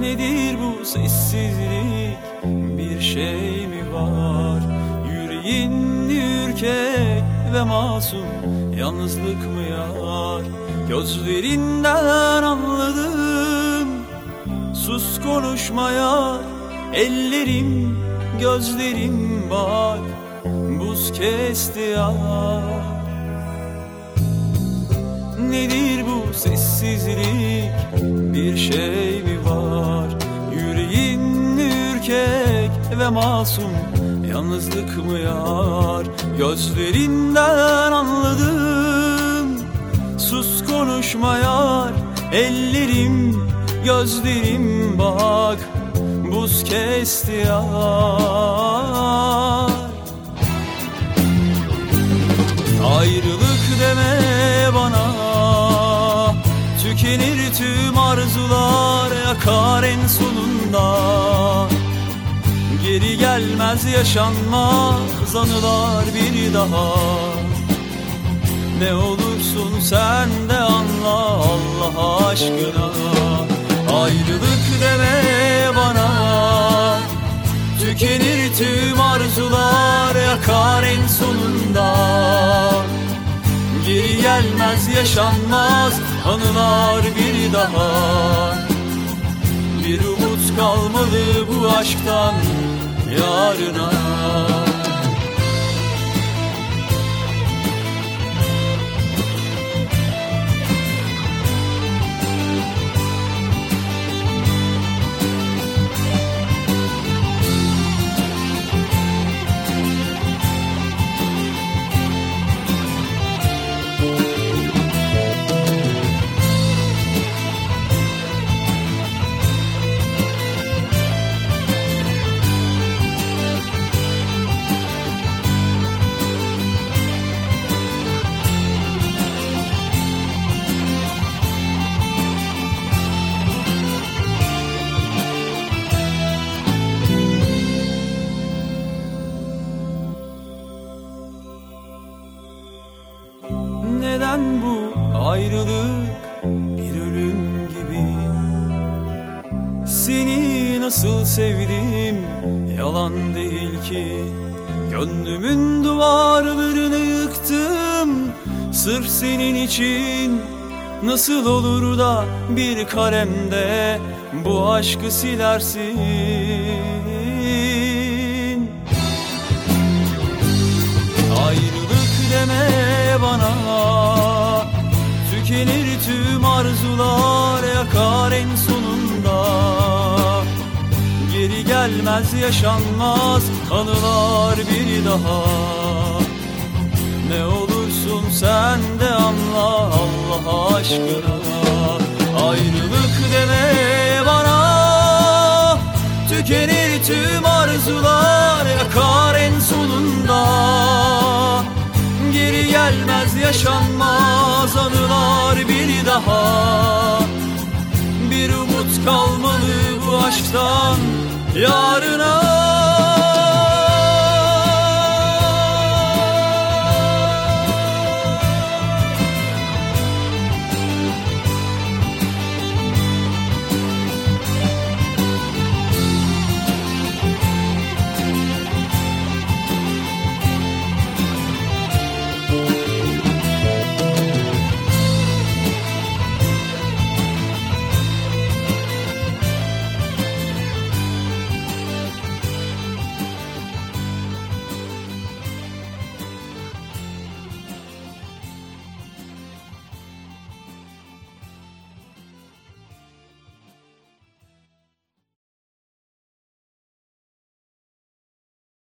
Nedir bu sessizlik? Bir şey mi var? Yüreğin ürkek ve masum Yalnızlık mı yar? Gözlerinden anladım Sus konuşma yar. Ellerim gözlerim bak Buz kesti yar. Nedir bu sessizlik? Bir şey mi masum Yalnızlık mı yar? Gözlerinden anladım Sus konuşma yar. Ellerim gözlerim bak Buz kesti yar. Ayrılık deme bana Tükenir tüm arzular yakar en sonunda Geri gelmez yaşanmaz anılar bir daha. Ne olursun sen de anla Allah aşkına. Ayrılık deme bana. Tükenir tüm arzular yakar en sonunda. Geri gelmez yaşanmaz anılar bir daha. Bir umut kalmalı bu aşktan yarına Neden bu ayrılık bir ölüm gibi? Seni nasıl sevdim yalan değil ki. Gönlümün duvarlarını yıktım Sırf senin için. Nasıl olur da bir kalemde Bu aşkı silersin tüm arzular yakar en sonunda. Geri gelmez yaşanmaz anılar bir daha. Ne olursun sen de anla Allah aşkına. Ayrılık deme bana Tükenir tüm gelmez yaşanmaz anılar bir daha. Bir umut kalmalı bu aşktan yarına